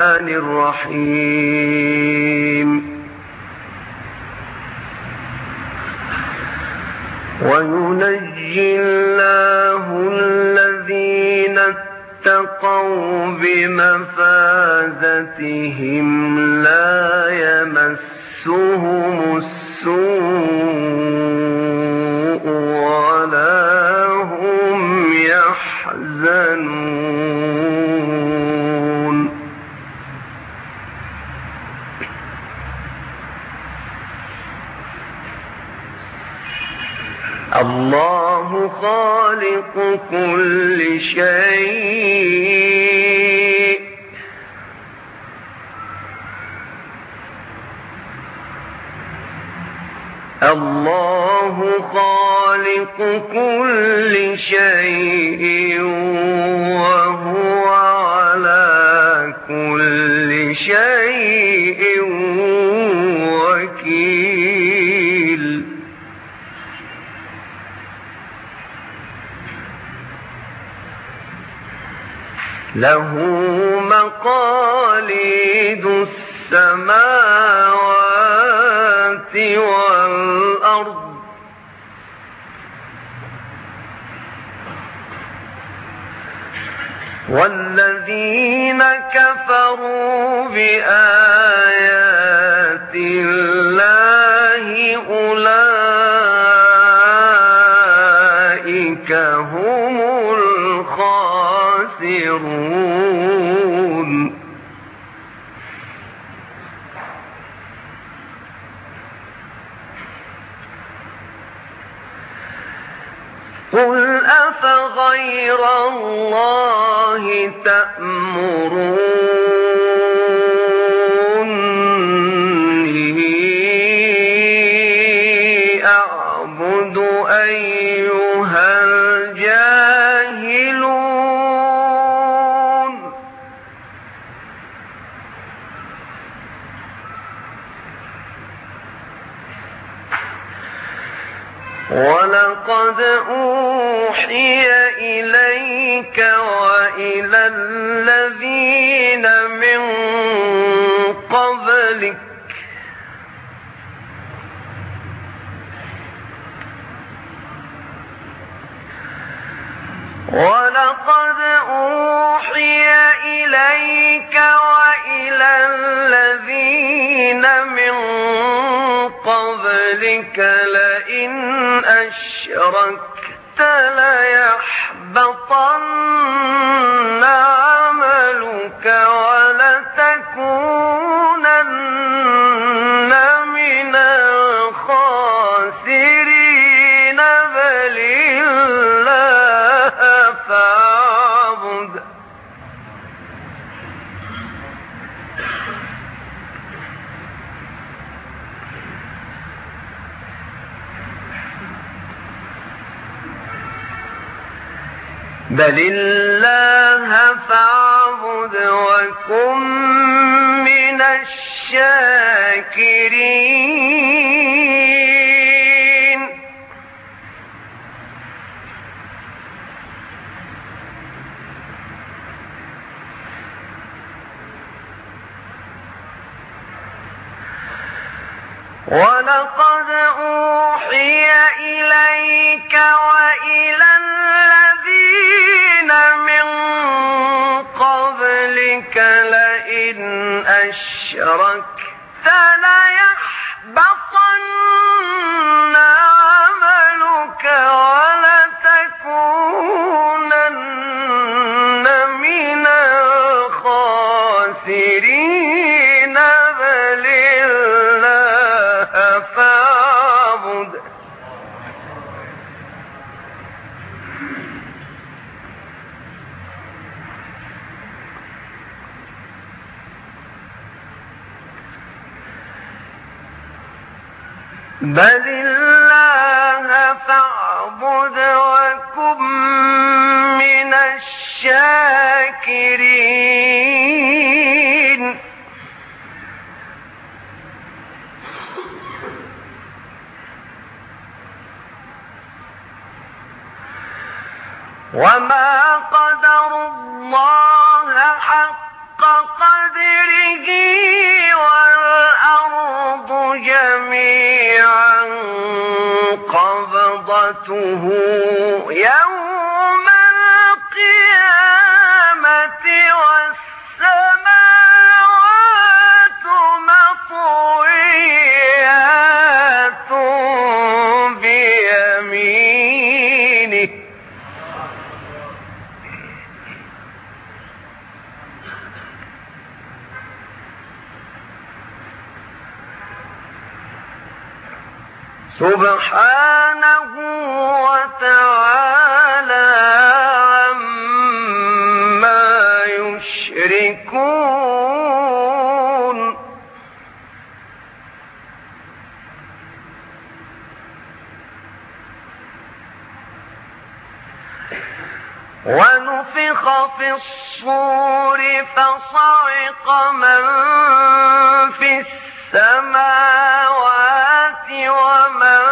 الرحيم. وينجي الله الذين اتقوا بمفازتهم لا خالق كل شيء. الله خالق كل شيء وهو على كل شيء. له مقاليد السماوات والأرض. والذين كفروا بآيات الله أولئك الخاسرون قل أفغير الله تأمروني وإلى الذين من قبلك. ولقد أوحي إليك وإلى الذين من قبلك لئن أشركت ليحبطن عملك ولتكونن بل الله فاعبد وكن من الشاكرين ولقد أشركت ليحبطن عملك ولتكونن من الخاسرين. بل جميعا قبضته يوم ونفخ في الصور فصعق من في السماوات ومن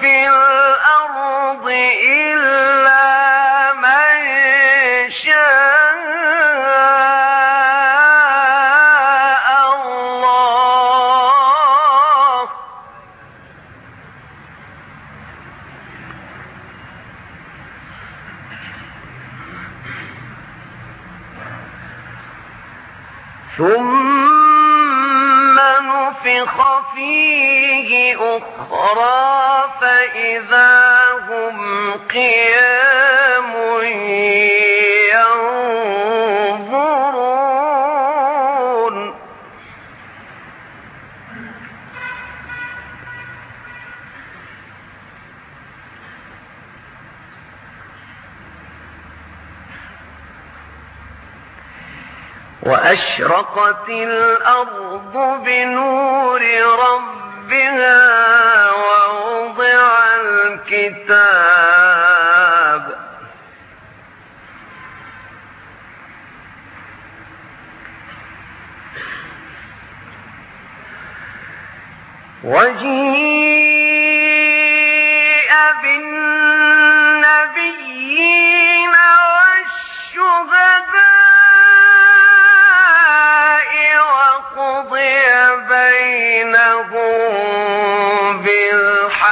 في الأرض إلا وأشرقت الأرض بنور ربها ووضع الكتاب وجيء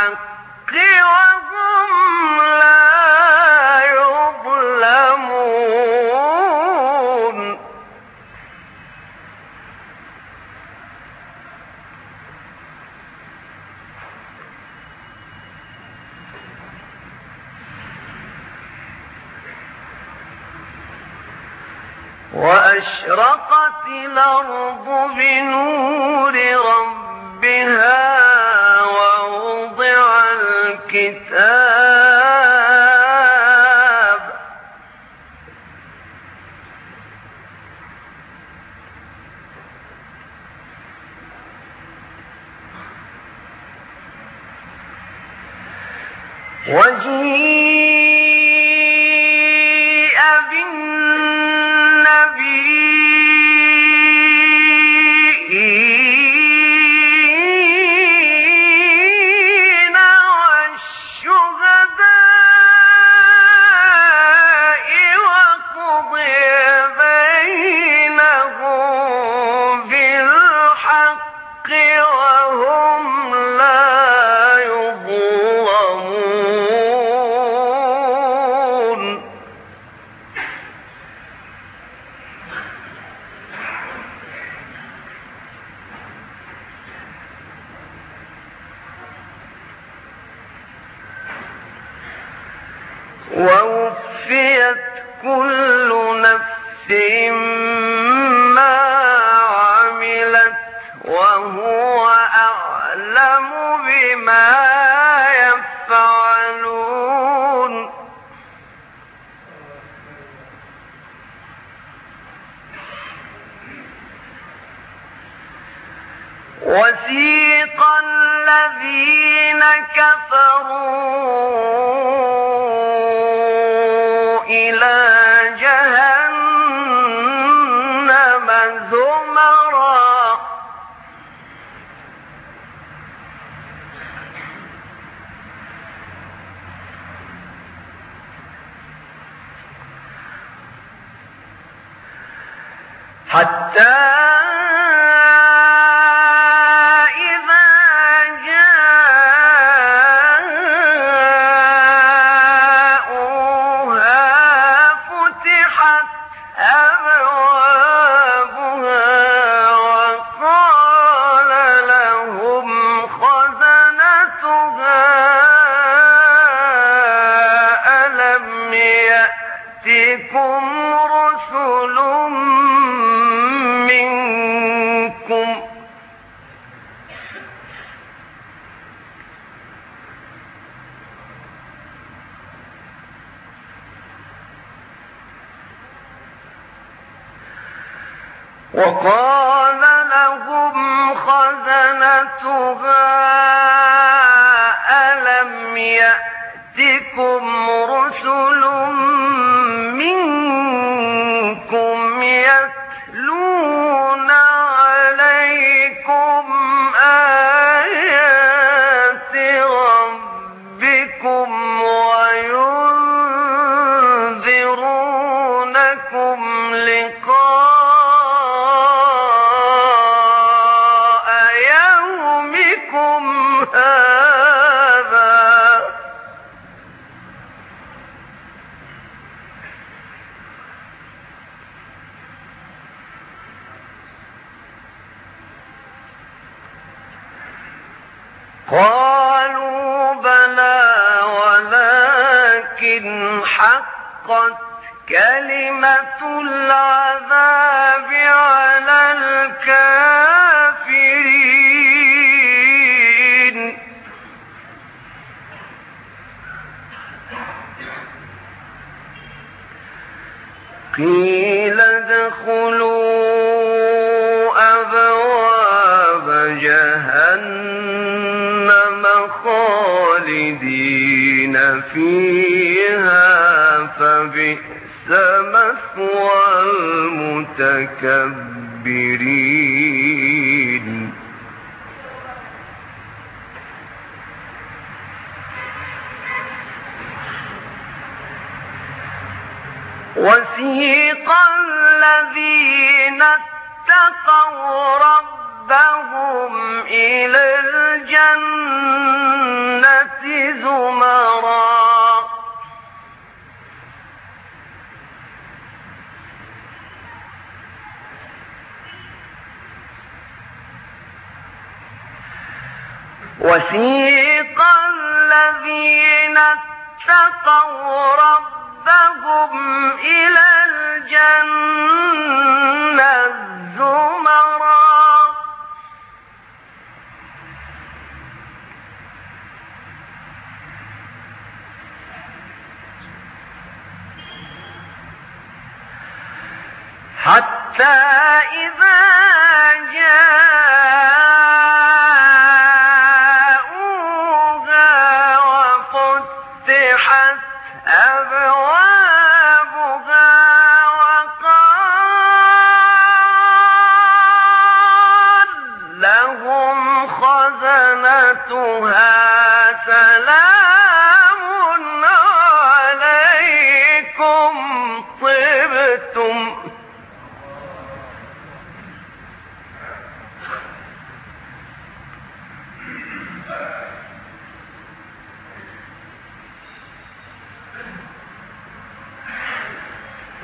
بالحق وجيء وهو أعلم بما يفعلون. الذين كفروا إلى جهنم. حتى كلمة العذاب على الكافرين. قيل ادخلوا أبواب جهنم خالدين فيها فبئس مثوى المتكبرين. وسيق الذين اتقوا ربهم إلى الجنة زمرا. وسيق الذين اتقوا ربهم إلى الجنة زمرا حتى إذا جاءوها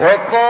وقال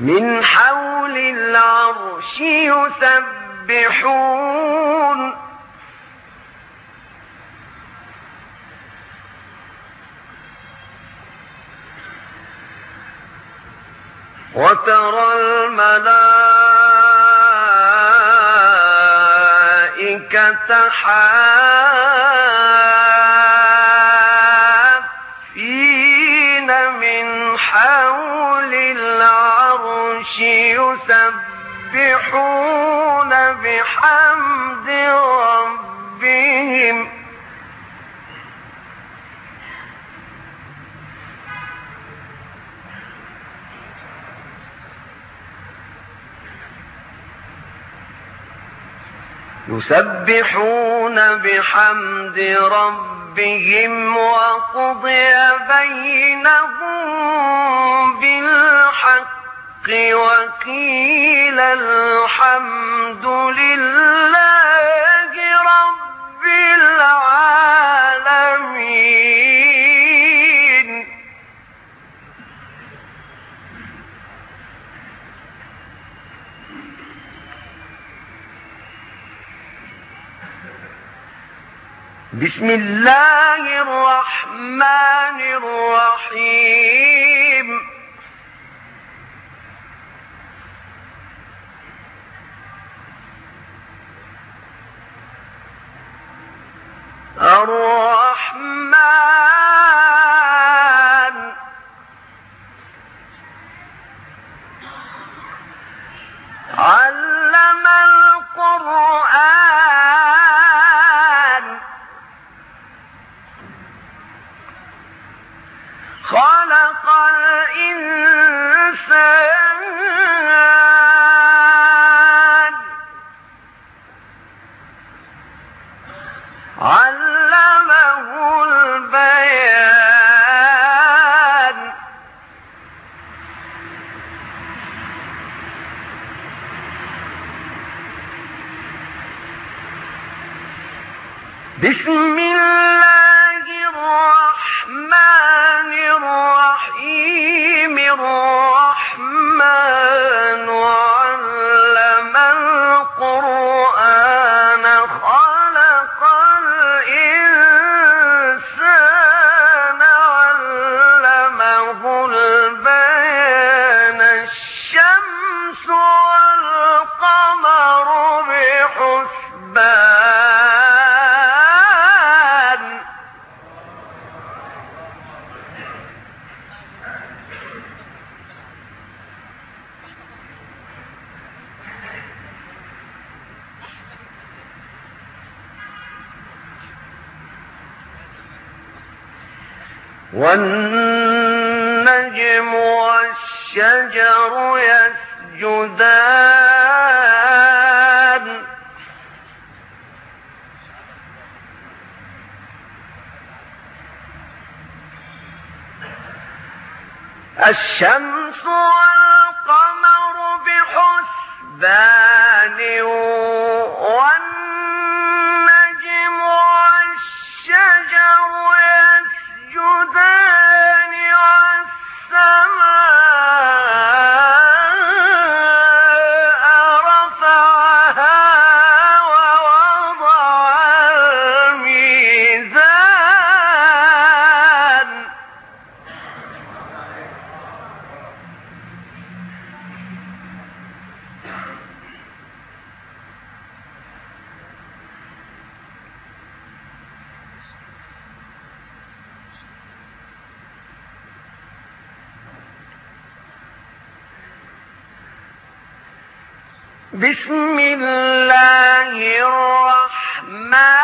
من حول العرش يسبحون. وترى الملائكة حافين من حول العرش. يسبحون بحمد ربهم. يسبحون بحمد ربهم وقضي بينهم بالحق. وقيل الحمد لله رب العالمين. بسم الله الرحمن الرحيم. الرحمن الرحيم والنجم والشجر يسجدان. الشمس والقمر بحسبان. بسم الله الرحمن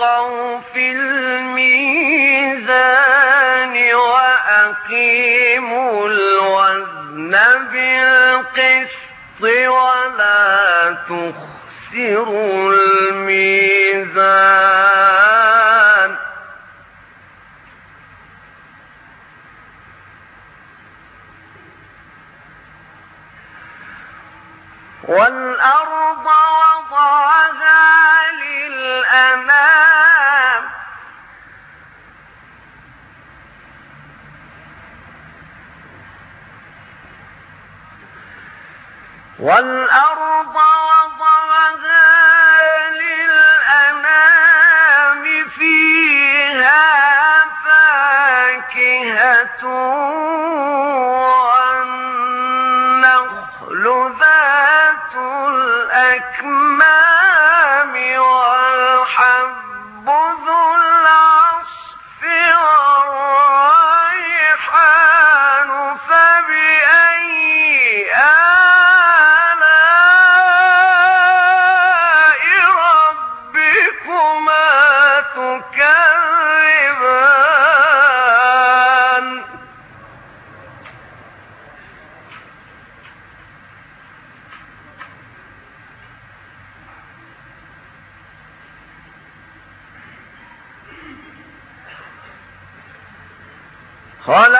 تطغوا في الميزان وأقيموا الوزن بالقسط ولا تخسروا الميزان. والأرض والأرض Hola.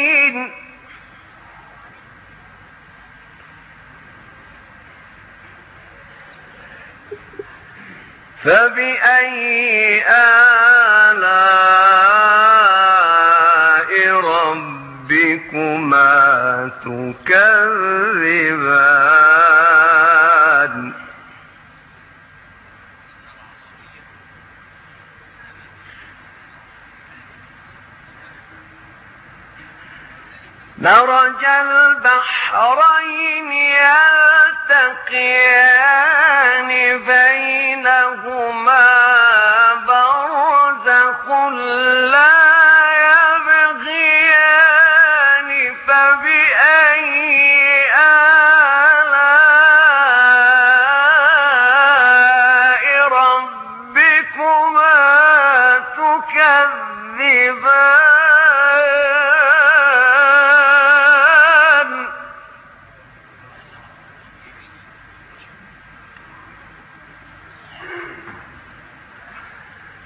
فبأي آلاء ربكما تكذبان مرج البحرين يلتقيان بينهما برزخ لا يبغيان فبأي آلاء ربكما تكذبان؟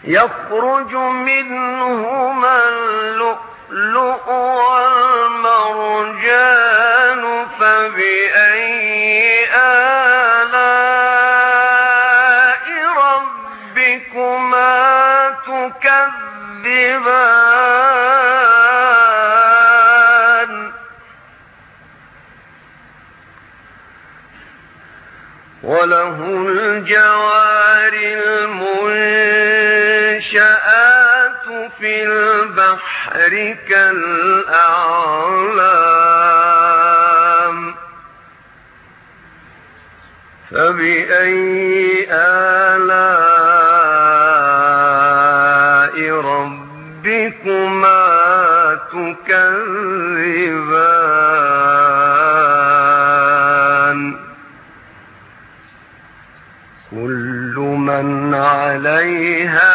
يخرج منهما اللؤلؤ والمرجان فبأي آلاء ربكما تكذبان؟ وله الجوار في البحر كالأعلام. فبأي آلاء ربكما تكذبان؟ كل من عليها